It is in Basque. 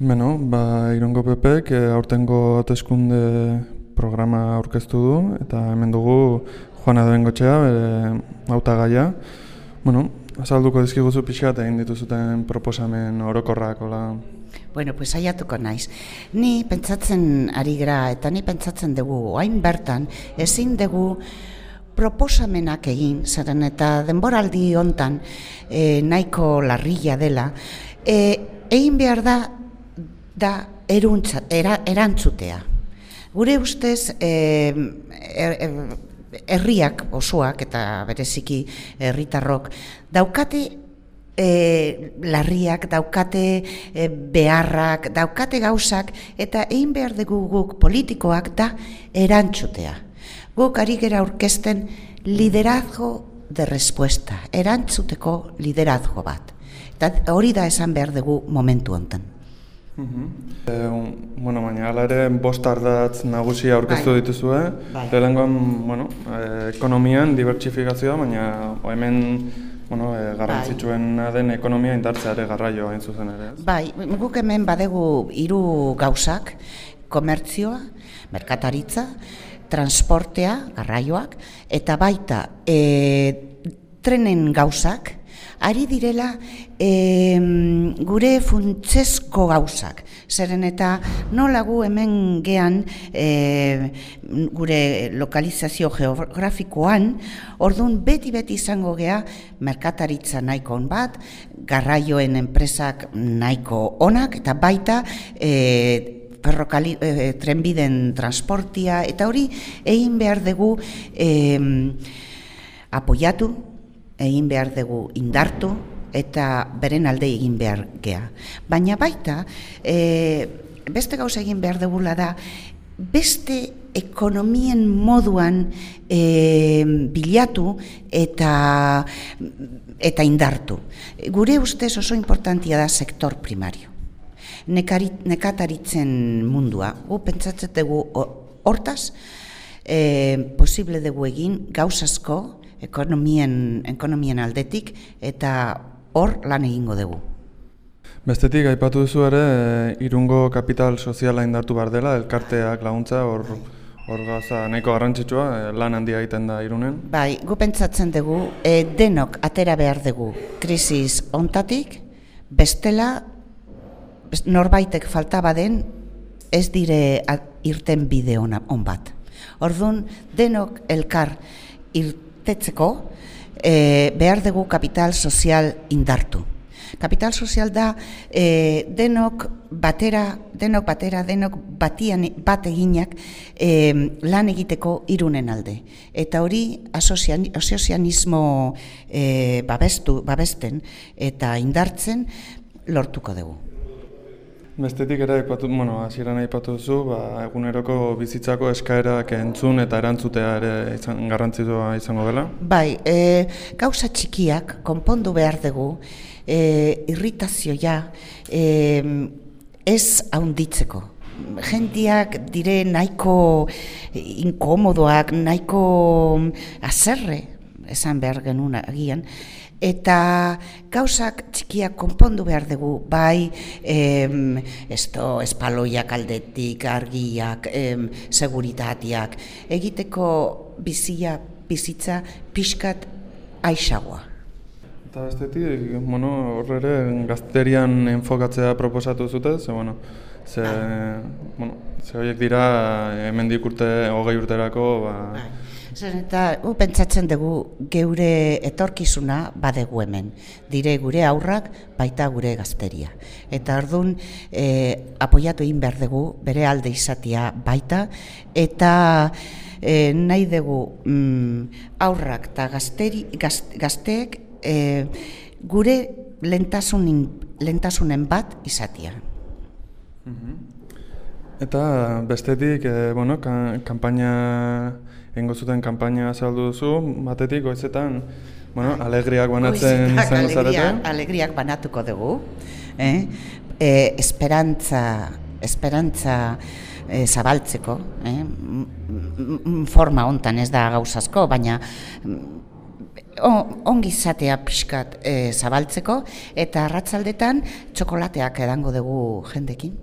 Beno, ba, Irongo Pepek e, aurtengo hauteskunde programa aurkeztu du, eta hemen dugu Juana Doen Gotxea, bere hautagaia. Bueno, azalduko dizkiguzu pixka eta egin dituzuten proposamen orokorrak, ola... Bueno, pues saiatuko naiz. Ni pentsatzen ari gara eta ni pentsatzen dugu hain bertan ezin dugu proposamenak egin, zeren eta denboraldi hontan e, nahiko larrilla dela, e, egin behar da da eruntza, era, erantzutea. Gure ustez, e, herriak osoak eta bereziki herritarrok daukate e, larriak, daukate e, beharrak, daukate gauzak eta egin behar dugu guk politikoak da erantzutea. Guk ari gera aurkezten liderazgo de respuesta, erantzuteko liderazgo bat. Eta hori da esan behar dugu momentu hontan. E, bueno, baina ala ere bost ardatz nagusia aurkeztu bai. dituzue. Bai. bueno, e, ekonomian dibertsifikazioa, baina hemen bueno, e, garrantzitsuena den ekonomia indartzea ere garraio hain zuzen ere. Ez? Bai, guk hemen badegu hiru gauzak, komertzioa, merkataritza, transportea, garraioak, eta baita e, trenen gauzak, ari direla e, gure funtzesko gauzak. Zeren eta nola gu hemen gean e, gure lokalizazio geografikoan, orduan beti-beti izango gea merkataritza nahiko on bat, garraioen enpresak nahiko onak, eta baita e, perrokali, e, trenbiden transportia, eta hori egin behar dugu e, apoiatu, egin behar dugu indartu eta beren alde egin behar gea. Baina baita, e, beste gauza egin behar dugula da, beste ekonomien moduan e, bilatu eta, eta indartu. Gure ustez oso importantia da sektor primario. Nekari, nekataritzen mundua, gu pentsatzen dugu hortaz, e, posible dugu egin gauzasko, ekonomien, ekonomien aldetik eta hor lan egingo dugu. Bestetik, aipatu duzu ere, e, irungo kapital soziala indartu behar dela, elkarteak laguntza, hor, hor gaza nahiko garrantzitsua, e, lan handia egiten da irunen. Bai, gu pentsatzen dugu, e, denok atera behar dugu krisis ontatik, bestela, norbaitek falta baden, ez dire irten bide on bat. Orduan, denok elkar irten tetzeko e, behar dugu kapital sozial indartu. Kapital sozial da e, denok batera, denok batera, denok batian bat eginak e, lan egiteko irunen alde. Eta hori asozianismo e, babestu, babesten eta indartzen lortuko dugu. Bestetik ere, ipatu, bueno, hasieran aipatu duzu, ba, eguneroko bizitzako eskaerak entzun eta erantzutea ere izan, garrantzitsua izango dela? Bai, e, gauza txikiak, konpondu behar dugu, e, irritazioa e, ez haunditzeko. Jendiak dire nahiko inkomodoak, nahiko azerre, esan behar genuen agian, eta gauzak txikiak konpondu behar dugu, bai em, esto, espaloiak aldetik, argiak, em, seguritatiak, egiteko bizia, bizitza pixkat aixagoa. Eta bestetik, bueno, horre ere, gazterian enfokatzea proposatu zute, ze, bueno, ze, bueno, ze horiek dira, hemendik urte, hogei urterako, ba, bai. Zer eta u pentsatzen dugu geure etorkizuna badegu hemen. Dire gure aurrak baita gure gazteria. Eta ordun e, apoiatu egin behar dugu bere alde izatia baita eta e, nahi dugu mm, aurrak eta gazteri, gazteek e, gure lentasunen, lentasunen bat izatia. Mhm. Eta bestetik, e, bueno, kanpaina Engo zuten kanpaina azaldu duzu, batetik goizetan, bueno, bai. alegriak banatzen izango zarete? Alegriak banatuko dugu. Eh? E, esperantza, esperantza e, zabaltzeko, eh? forma hontan ez da gauzasko, baina ongi zatea pixkat e, zabaltzeko eta arratzaldetan txokolateak edango dugu jendekin.